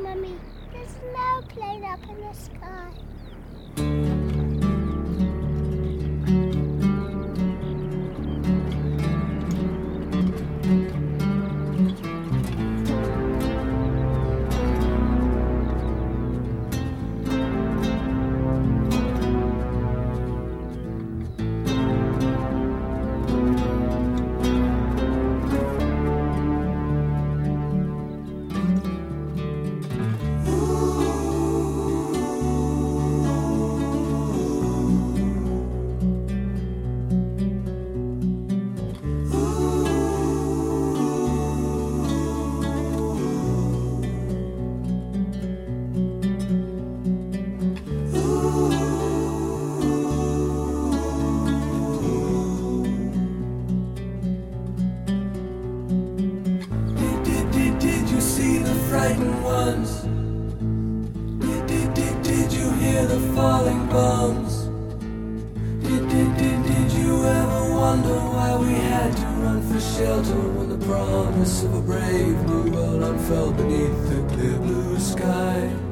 Mummy, there's no plane up in the sky. Hear the falling bombs? Did, did, did, did you ever wonder why we had to run for shelter when the promise of a brave new world unfurled beneath the clear blue sky?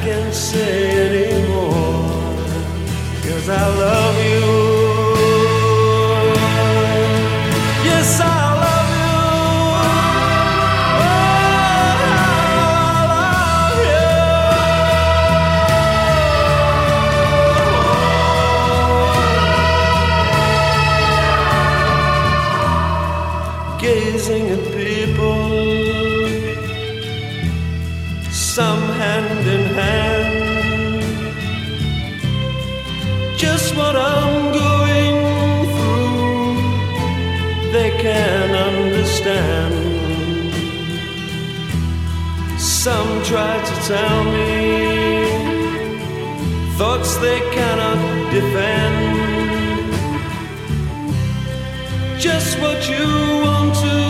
I can't say anymore, cause I love you. Yes, I love you. Oh, I love you. Gazing at people some hand in hand. Just what I'm going through, they can understand. Some try to tell me thoughts they cannot defend. Just what you want to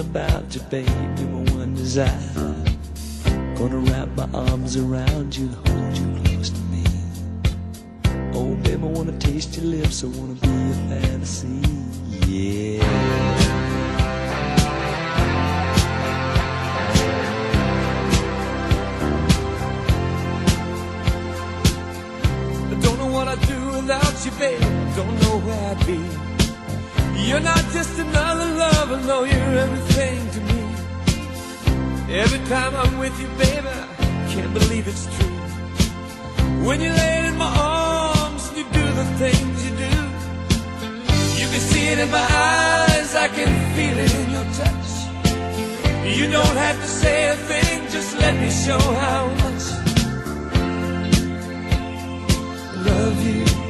about you, baby, my one desire. Gonna wrap my arms around you and hold you close to me. Oh, babe, I wanna taste your lips, I wanna be a fantasy, yeah. without you, babe. Don't know where I'd be. You're not just another love, I know you're everything to me. Every time I'm with you, baby, I can't believe it's true. When you lay in my arms and you do the things you do, you can see it in my eyes, I can feel it in your touch. You don't have to say a thing, just let me show how much I love you.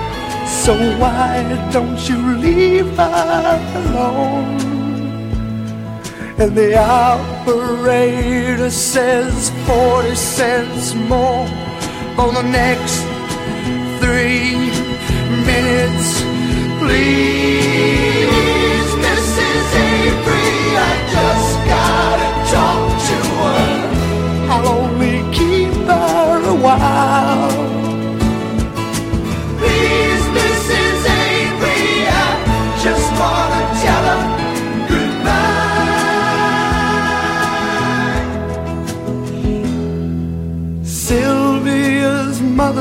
So why don't you leave her alone? And the operator says 40 cents more for the next three minutes. Please,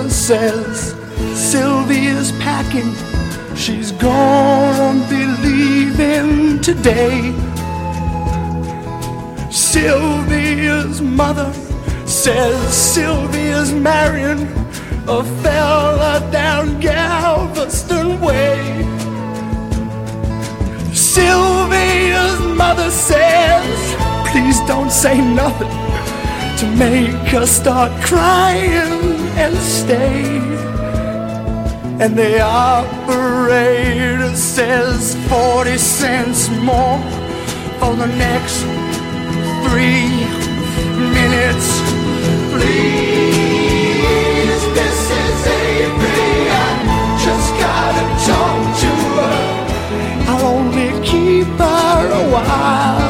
mother says Sylvia's packing. She's gonna be leaving today. Sylvia's mother says Sylvia's marrying a fella down Galveston Way. Sylvia's mother says, please don't say nothing to make her start crying and stay. And the operator says 40 cents more for the next three minutes. Please, Mrs. Avery, I just gotta talk to her. I'll only keep her a while.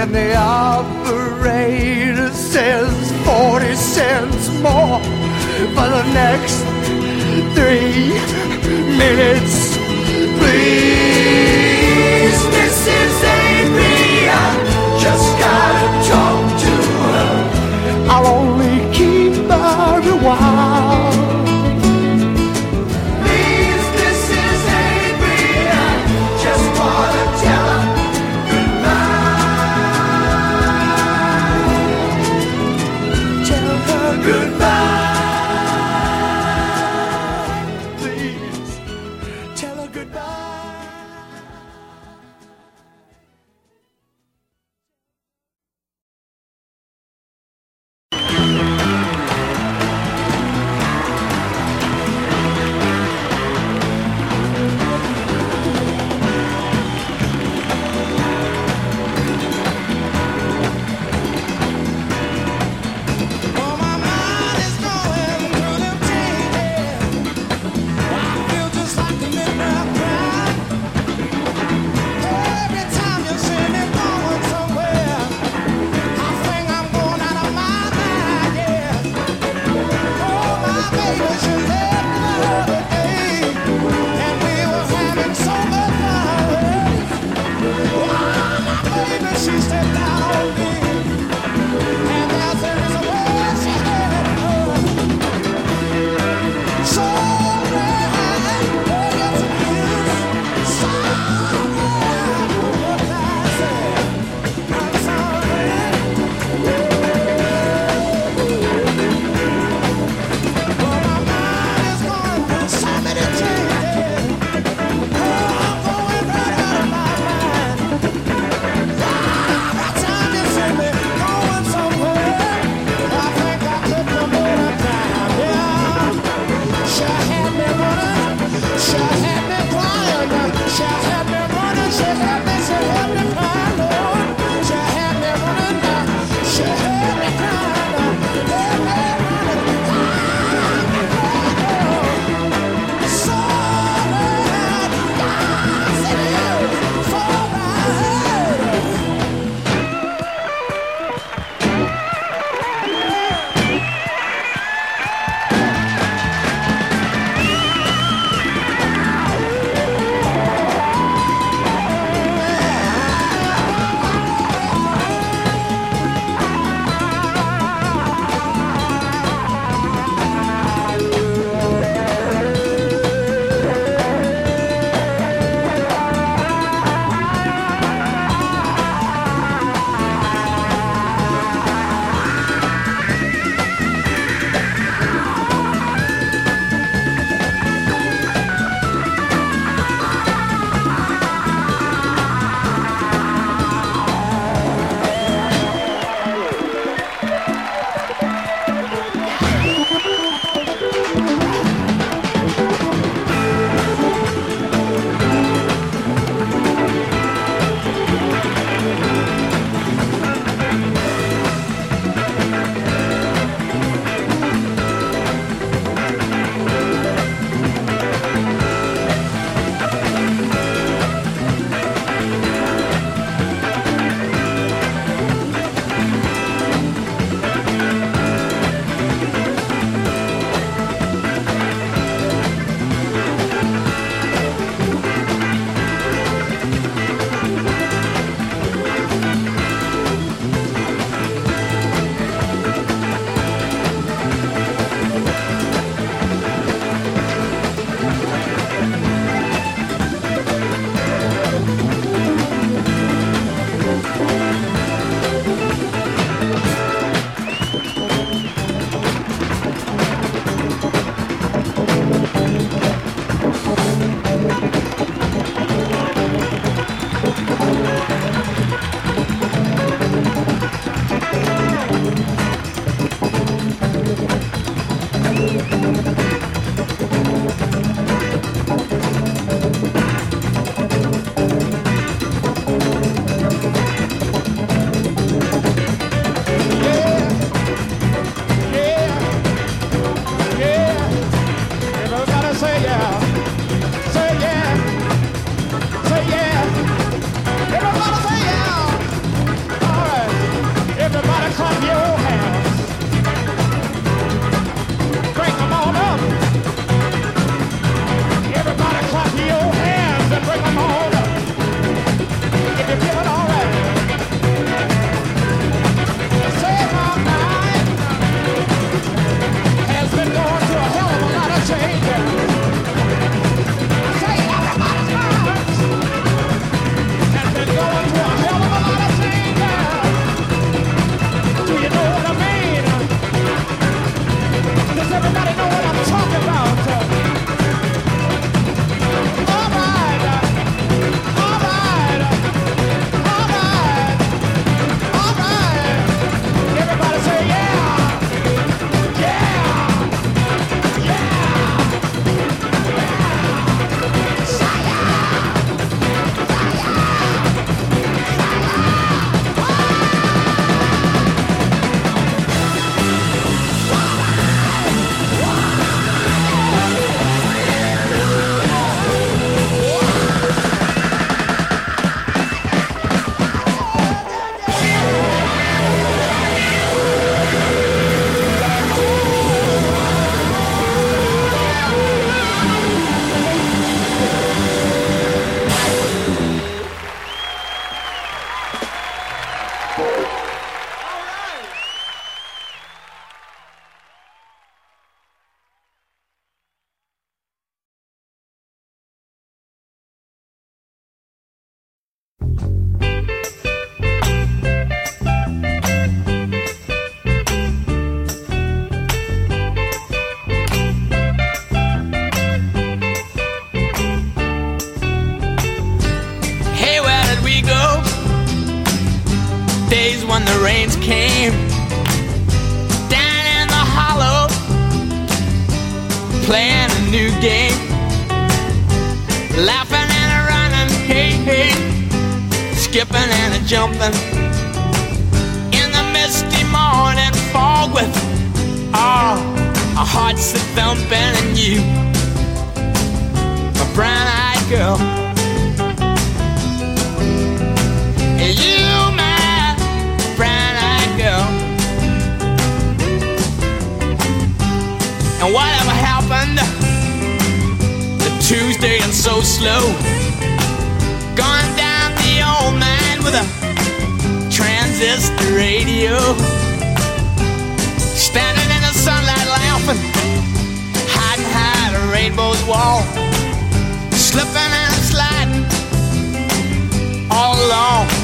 And the operator says 40 cents more for the next three minutes. Please, Mrs. Avery. Just gotta talk to her. I'll only keep her a while. man.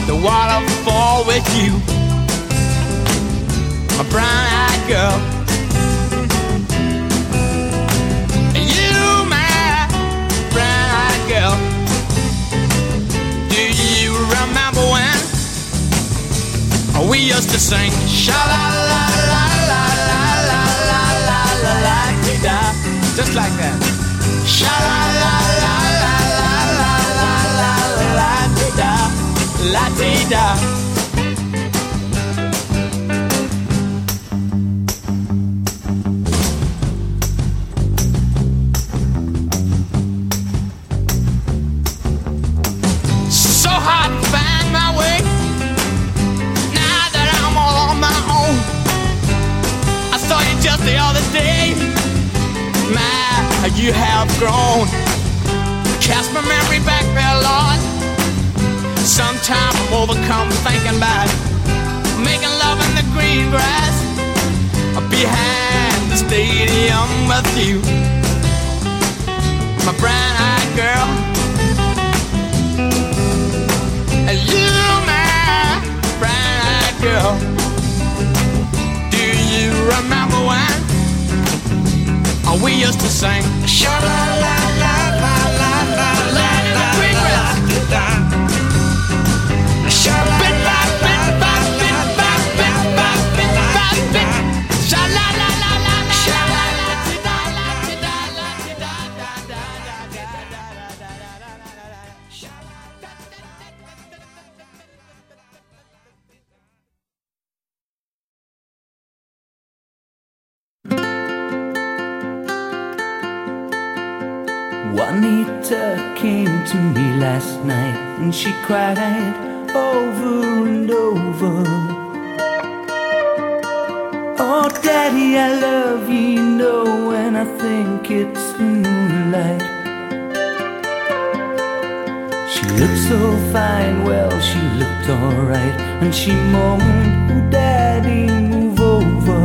The waterfall with you. My brown-eyed girl. You, my brown-eyed girl. Do you remember when we used to sing sha la la la la la la la la la la just like that. Sha la la la dee da. So hard to find my way. Now that I'm all on my own, I saw you just the other day. My, you have grown. Cast my memory back. Sometimes I'm overcome thinking about making love in the green grass behind the stadium with you, my brown-eyed girl. And you, my brown-eyed girl. Do you remember when we used to sing? Sha la la and she cried over and over. Oh, Daddy, I love you, you know, and I think it's moonlight. She looked so fine, well, she looked alright, and she moaned, oh, Daddy, move over.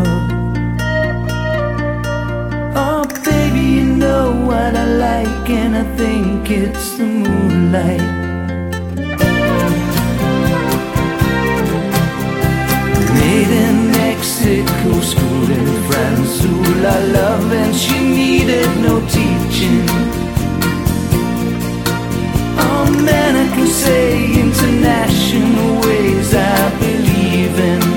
Oh, baby, you know what I like, and I think it's the moonlight. Mexico, schooled in France, ooh la love, and she needed no teaching. Oh man, I can say international ways I believe in.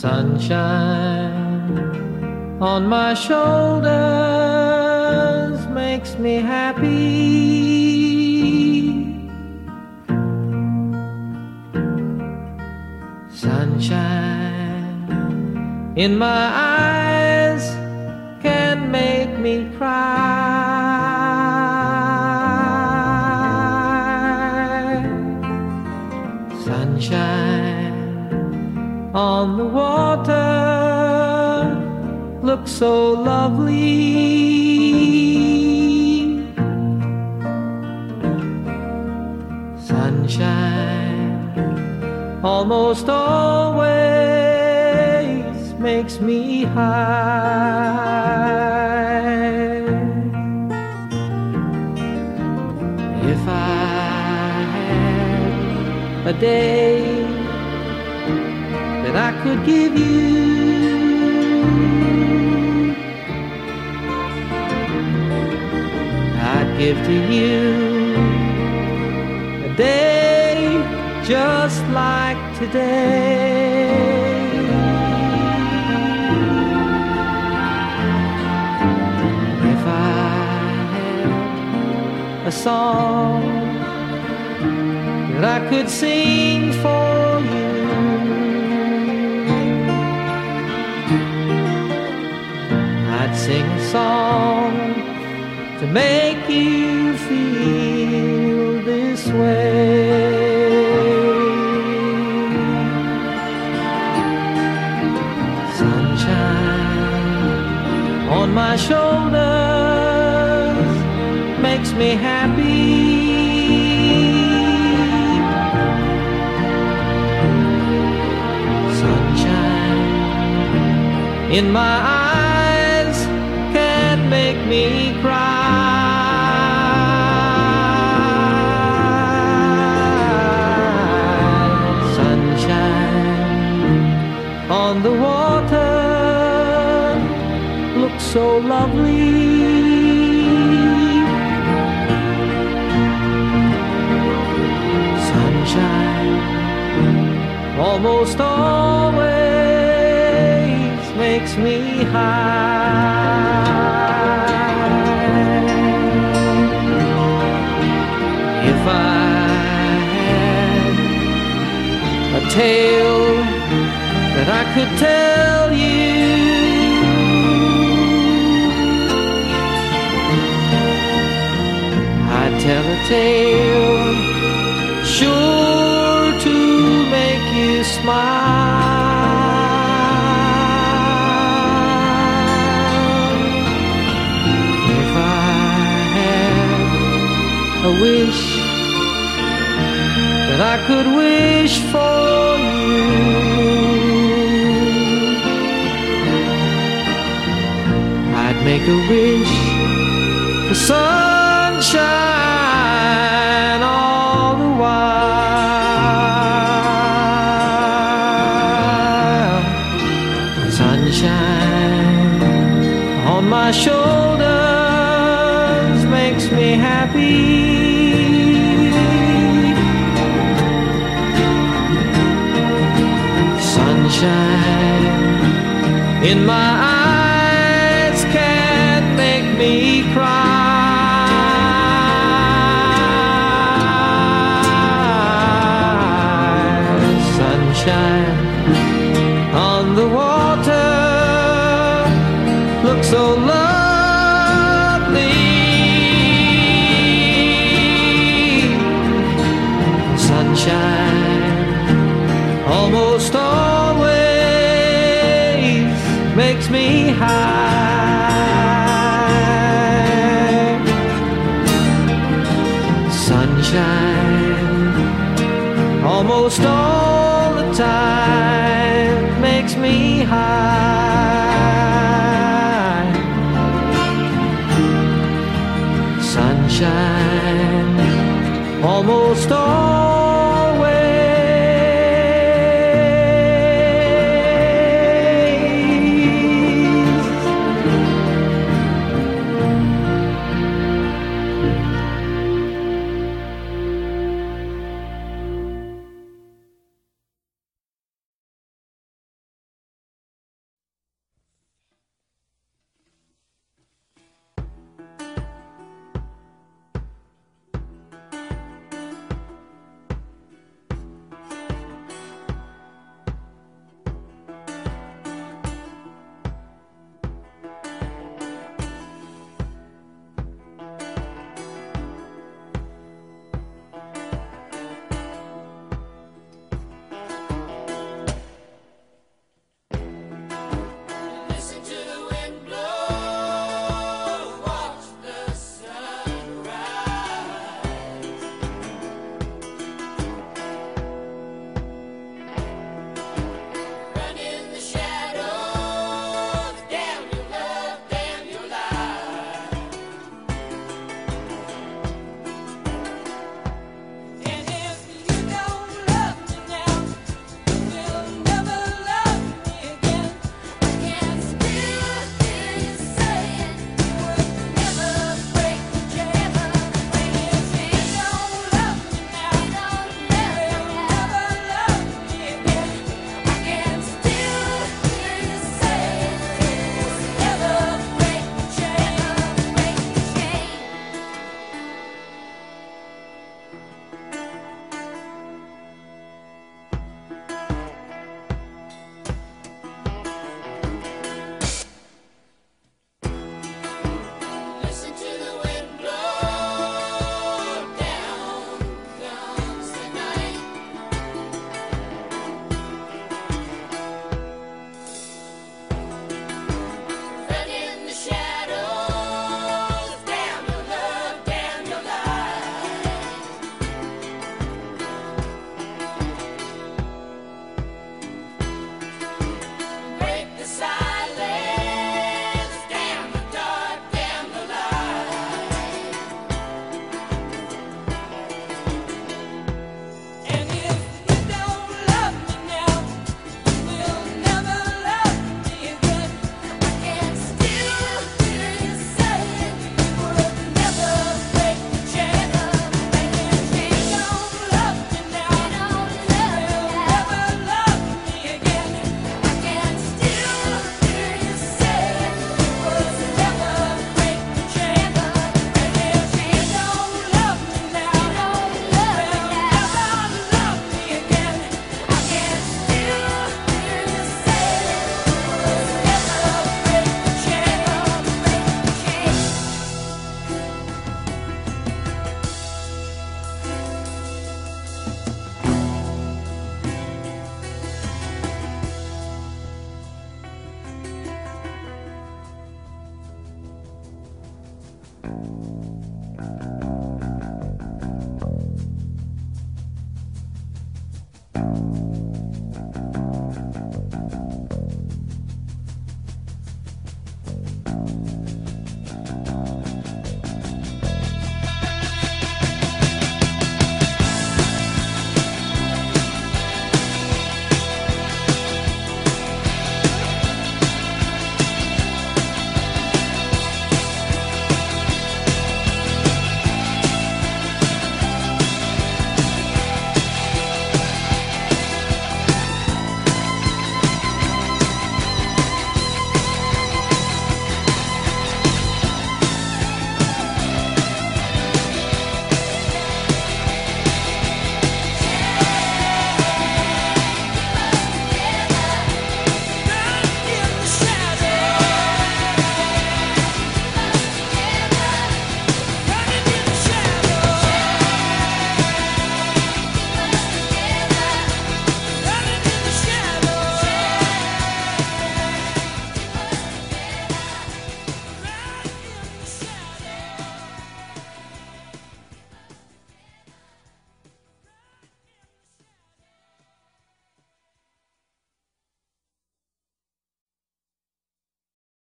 Sunshine on my shoulders makes me happy. Sunshine in my eyes so lovely. Sunshine almost always makes me high. If I had a day that I could give you. Give to you a day just like today. If I had a song that I could sing for you. I'd sing a song make you feel this way. Sunshine on my shoulders makes me happy. Sunshine in my eyes so lovely. Sunshine almost always makes me high. If I had a tale that I could tell you. Tale sure to make you smile. If I had a wish that I could wish for you. I'd make a wish for sunshine Sunshine in my eyes can't make me cry. Sunshine me high. Sunshine almost all the time makes me high.